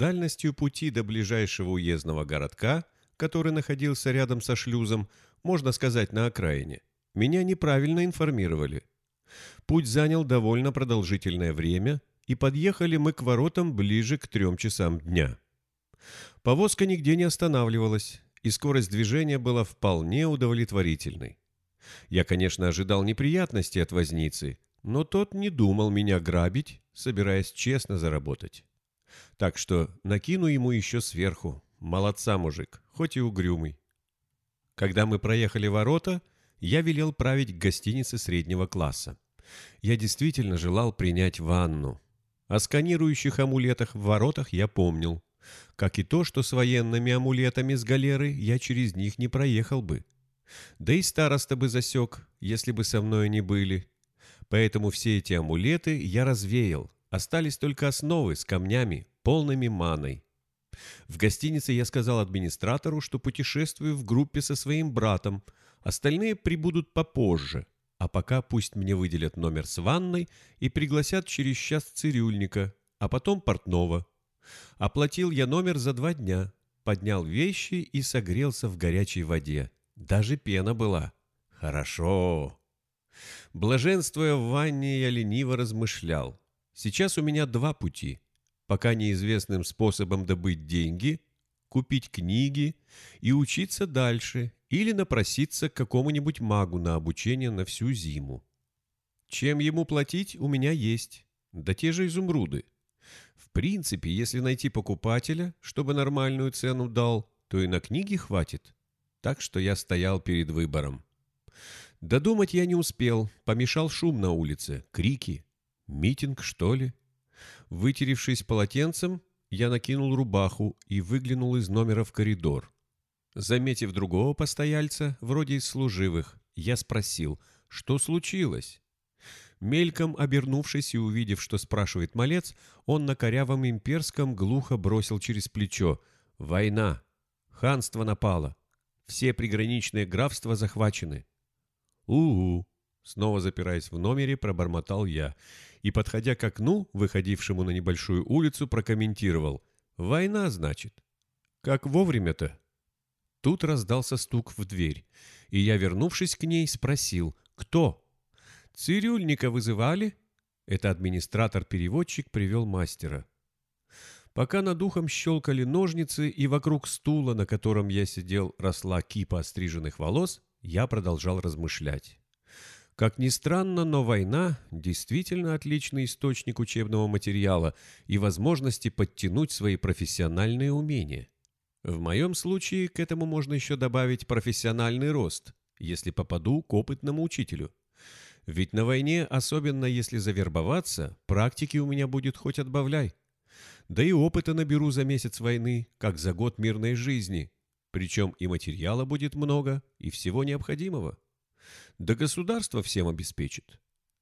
дальностью пути до ближайшего уездного городка, который находился рядом со шлюзом, можно сказать, на окраине, меня неправильно информировали. Путь занял довольно продолжительное время, и подъехали мы к воротам ближе к трем часам дня. Повозка нигде не останавливалась, и скорость движения была вполне удовлетворительной. Я, конечно, ожидал неприятностей от возницы, но тот не думал меня грабить, собираясь честно заработать. Так что накину ему еще сверху. Молодца, мужик, хоть и угрюмый. Когда мы проехали ворота, я велел править к гостинице среднего класса. Я действительно желал принять ванну. О сканирующих амулетах в воротах я помнил. Как и то, что с военными амулетами с галеры я через них не проехал бы. Да и староста бы засек, если бы со мной не были. Поэтому все эти амулеты я развеял. Остались только основы с камнями, полными маной. В гостинице я сказал администратору, что путешествую в группе со своим братом. Остальные прибудут попозже. А пока пусть мне выделят номер с ванной и пригласят через час цирюльника, а потом портного. Оплатил я номер за два дня, поднял вещи и согрелся в горячей воде. Даже пена была. Хорошо. Блаженствуя в ванне, я лениво размышлял. Сейчас у меня два пути. Пока неизвестным способом добыть деньги, купить книги и учиться дальше, или напроситься к какому-нибудь магу на обучение на всю зиму. Чем ему платить, у меня есть. Да те же изумруды. В принципе, если найти покупателя, чтобы нормальную цену дал, то и на книги хватит. Так что я стоял перед выбором. Додумать я не успел, помешал шум на улице, крики. Митинг, что ли? Вытеревшись полотенцем, я накинул рубаху и выглянул из номера в коридор. Заметив другого постояльца, вроде из служивых, я спросил, что случилось? Мельком обернувшись и увидев, что спрашивает малец, он на корявом имперском глухо бросил через плечо. «Война! Ханство напало! Все приграничные графства захвачены!» «У-у!» Снова запираясь в номере, пробормотал я и, подходя к окну, выходившему на небольшую улицу, прокомментировал. «Война, значит?» «Как вовремя-то?» Тут раздался стук в дверь, и я, вернувшись к ней, спросил «Кто?» «Цирюльника вызывали?» Это администратор-переводчик привел мастера. Пока над ухом щелкали ножницы, и вокруг стула, на котором я сидел, росла кипа остриженных волос, я продолжал размышлять. Как ни странно, но война действительно отличный источник учебного материала и возможности подтянуть свои профессиональные умения. В моем случае к этому можно еще добавить профессиональный рост, если попаду к опытному учителю. Ведь на войне, особенно если завербоваться, практики у меня будет хоть отбавляй. Да и опыта наберу за месяц войны, как за год мирной жизни. Причем и материала будет много, и всего необходимого. Да государство всем обеспечит.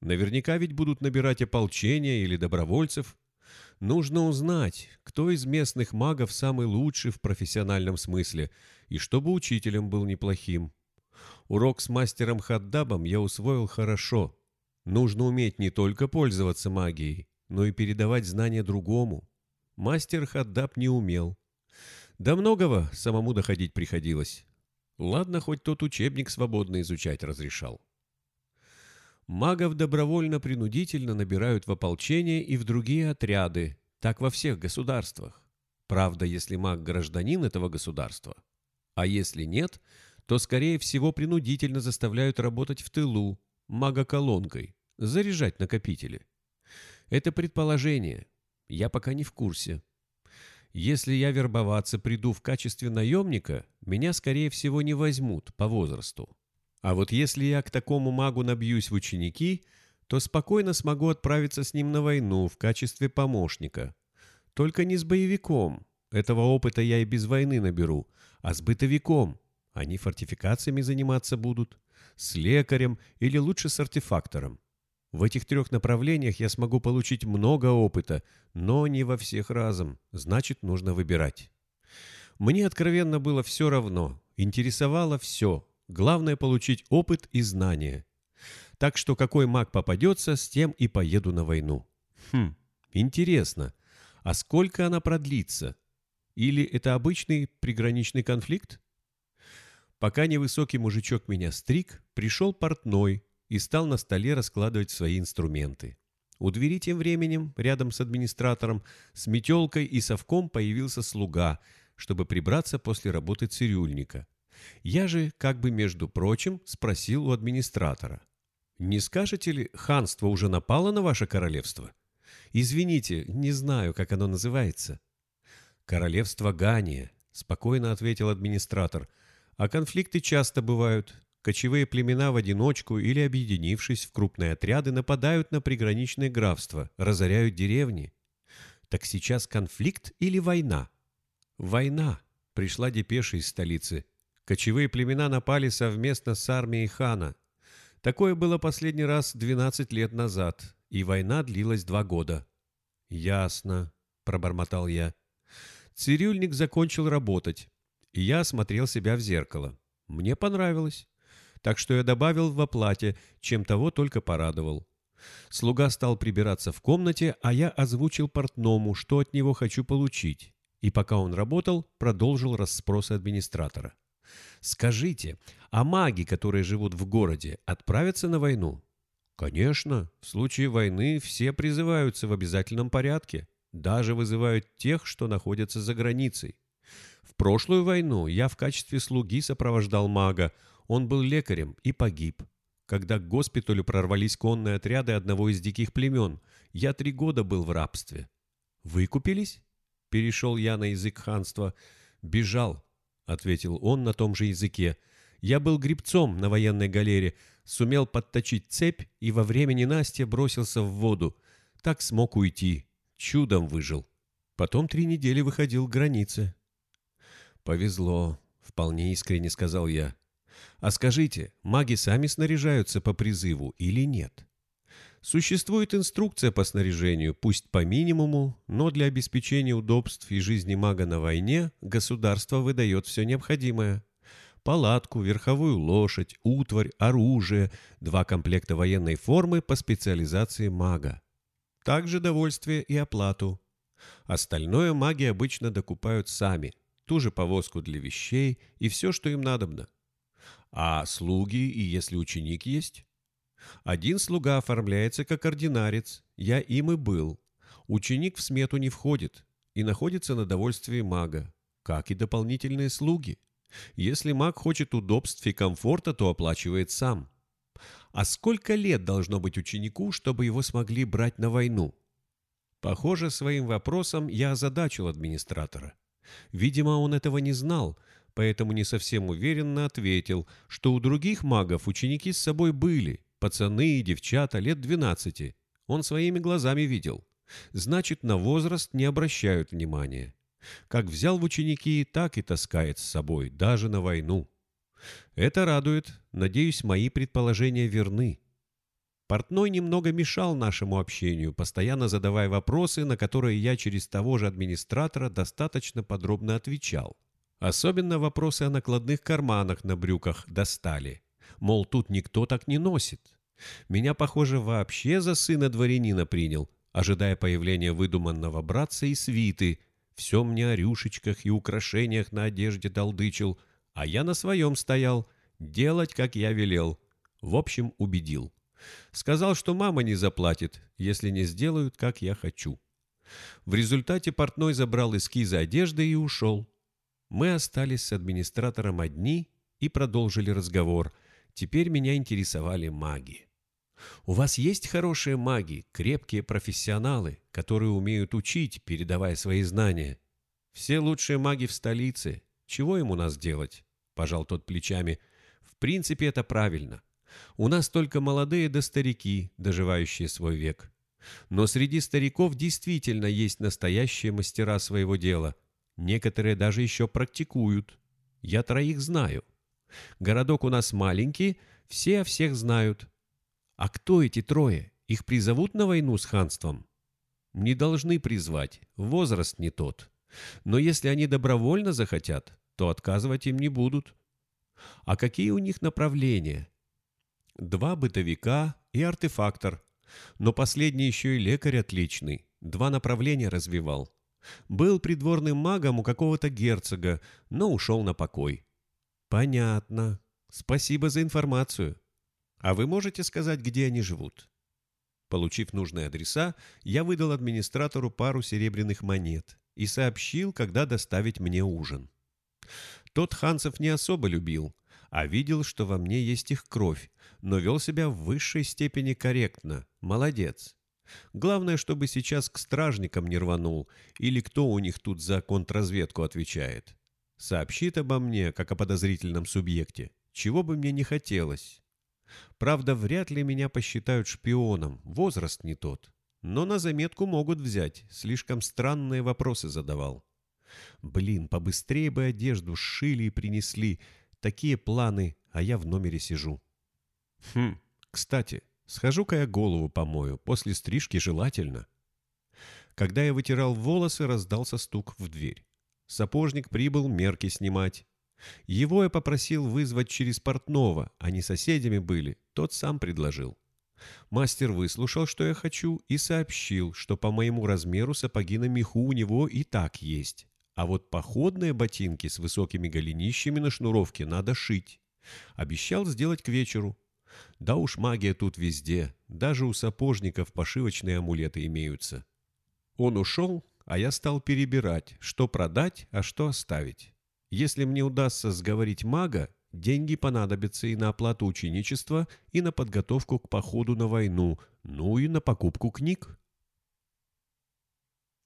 Наверняка ведь будут набирать ополчения или добровольцев. Нужно узнать, кто из местных магов самый лучший в профессиональном смысле, и чтобы учителем был неплохим. Урок с мастером Хаддабом я усвоил хорошо. Нужно уметь не только пользоваться магией, но и передавать знания другому. Мастер Хаддаб не умел. До многого самому доходить приходилось. Ладно, хоть тот учебник свободно изучать разрешал. Магов добровольно-принудительно набирают в ополчение и в другие отряды, так во всех государствах. Правда, если маг гражданин этого государства. А если нет, то, скорее всего, принудительно заставляют работать в тылу, мага-колонкой, заряжать накопители. Это предположение. Я пока не в курсе. Если я вербоваться приду в качестве наемника, меня, скорее всего, не возьмут по возрасту. А вот если я к такому магу набьюсь в ученики, то спокойно смогу отправиться с ним на войну в качестве помощника. Только не с боевиком. Этого опыта я и без войны наберу, а с бытовиком. Они фортификациями заниматься будут, с лекарем или лучше с артефактором. В этих трех направлениях я смогу получить много опыта, но не во всех разом, значит, нужно выбирать. Мне откровенно было все равно, интересовало все, главное получить опыт и знания. Так что какой маг попадется, с тем и поеду на войну. Хм, интересно, А сколько она продлится? Или это обычный приграничный конфликт? Пока невысокий мужичок меня стриг, пришел портной и стал на столе раскладывать свои инструменты. У двери тем временем, рядом с администратором, с метелкой и совком появился слуга, чтобы прибраться после работы цирюльника. Я же, как бы между прочим, спросил у администратора. «Не скажете ли, ханство уже напало на ваше королевство?» «Извините, не знаю, как оно называется». «Королевство Гания», — спокойно ответил администратор — а конфликты часто бывают. Кочевые племена в одиночку или объединившись в крупные отряды нападают на приграничные графства, разоряют деревни. Так сейчас конфликт или война? Война. Пришла депеша из столицы. Кочевые племена напали совместно с армией хана. Такое было последний раз 12 лет назад, и война длилась два года. «Ясно», — пробормотал я. Цирюльник закончил работать и я осмотрел себя в зеркало. Мне понравилось. Так что я добавил в оплате, чем того только порадовал. Слуга стал прибираться в комнате, а я озвучил портному, что от него хочу получить. И пока он работал, продолжил расспросы администратора. «Скажите, а маги, которые живут в городе, отправятся на войну?» «Конечно. В случае войны все призываются в обязательном порядке. Даже вызывают тех, что находятся за границей. В прошлую войну я в качестве слуги сопровождал мага. Он был лекарем и погиб. Когда к госпиталю прорвались конные отряды одного из диких племен, я три года был в рабстве. «Выкупились?» — перешел я на язык ханства. «Бежал», — ответил он на том же языке. «Я был грибцом на военной галере, сумел подточить цепь и во время ненастья бросился в воду. Так смог уйти. Чудом выжил. Потом три недели выходил к границе. «Повезло», — вполне искренне сказал я. «А скажите, маги сами снаряжаются по призыву или нет?» Существует инструкция по снаряжению, пусть по минимуму, но для обеспечения удобств и жизни мага на войне государство выдает все необходимое. Палатку, верховую лошадь, утварь, оружие, два комплекта военной формы по специализации мага. Также довольствие и оплату. Остальное маги обычно докупают сами, ту же повозку для вещей и все, что им надобно. А слуги и если ученик есть? Один слуга оформляется как ординарец, я им и был. Ученик в смету не входит и находится на довольствии мага, как и дополнительные слуги. Если маг хочет удобств и комфорта, то оплачивает сам. А сколько лет должно быть ученику, чтобы его смогли брать на войну? Похоже, своим вопросом я озадачил администратора. Видимо, он этого не знал, поэтому не совсем уверенно ответил, что у других магов ученики с собой были, пацаны и девчата лет 12. Он своими глазами видел. Значит, на возраст не обращают внимания. Как взял в ученики, так и таскает с собой, даже на войну. Это радует. Надеюсь, мои предположения верны. Портной немного мешал нашему общению, постоянно задавая вопросы, на которые я через того же администратора достаточно подробно отвечал. Особенно вопросы о накладных карманах на брюках достали. Мол, тут никто так не носит. Меня, похоже, вообще за сына дворянина принял, ожидая появления выдуманного братца и свиты. Все мне о рюшечках и украшениях на одежде долдычил, а я на своем стоял, делать, как я велел. В общем, убедил. Сказал, что мама не заплатит, если не сделают, как я хочу. В результате портной забрал эскизы одежды и ушел. Мы остались с администратором одни и продолжили разговор. Теперь меня интересовали маги. У вас есть хорошие маги, крепкие профессионалы, которые умеют учить, передавая свои знания? Все лучшие маги в столице. Чего им у нас делать? Пожал тот плечами. В принципе, это правильно. У нас только молодые да старики, доживающие свой век. Но среди стариков действительно есть настоящие мастера своего дела. Некоторые даже еще практикуют. Я троих знаю. Городок у нас маленький, все всех знают. А кто эти трое? Их призовут на войну с ханством? Не должны призвать, возраст не тот. Но если они добровольно захотят, то отказывать им не будут. А какие у них направления? Два бытовика и артефактор. Но последний еще и лекарь отличный. Два направления развивал. Был придворным магом у какого-то герцога, но ушел на покой. Понятно. Спасибо за информацию. А вы можете сказать, где они живут? Получив нужные адреса, я выдал администратору пару серебряных монет и сообщил, когда доставить мне ужин. Тот Ханцев не особо любил, а видел, что во мне есть их кровь, но вел себя в высшей степени корректно. Молодец. Главное, чтобы сейчас к стражникам не рванул, или кто у них тут за контрразведку отвечает. Сообщит обо мне, как о подозрительном субъекте, чего бы мне не хотелось. Правда, вряд ли меня посчитают шпионом, возраст не тот. Но на заметку могут взять, слишком странные вопросы задавал. Блин, побыстрее бы одежду сшили и принесли, Такие планы, а я в номере сижу. Хм, кстати, схожу-ка я голову помою, после стрижки желательно. Когда я вытирал волосы, раздался стук в дверь. Сапожник прибыл мерки снимать. Его я попросил вызвать через портного, они соседями были, тот сам предложил. Мастер выслушал, что я хочу, и сообщил, что по моему размеру сапоги на меху у него и так есть. А вот походные ботинки с высокими голенищами на шнуровке надо шить. Обещал сделать к вечеру. Да уж магия тут везде, даже у сапожников пошивочные амулеты имеются. Он ушел, а я стал перебирать, что продать, а что оставить. Если мне удастся сговорить мага, деньги понадобятся и на оплату ученичества, и на подготовку к походу на войну, ну и на покупку книг.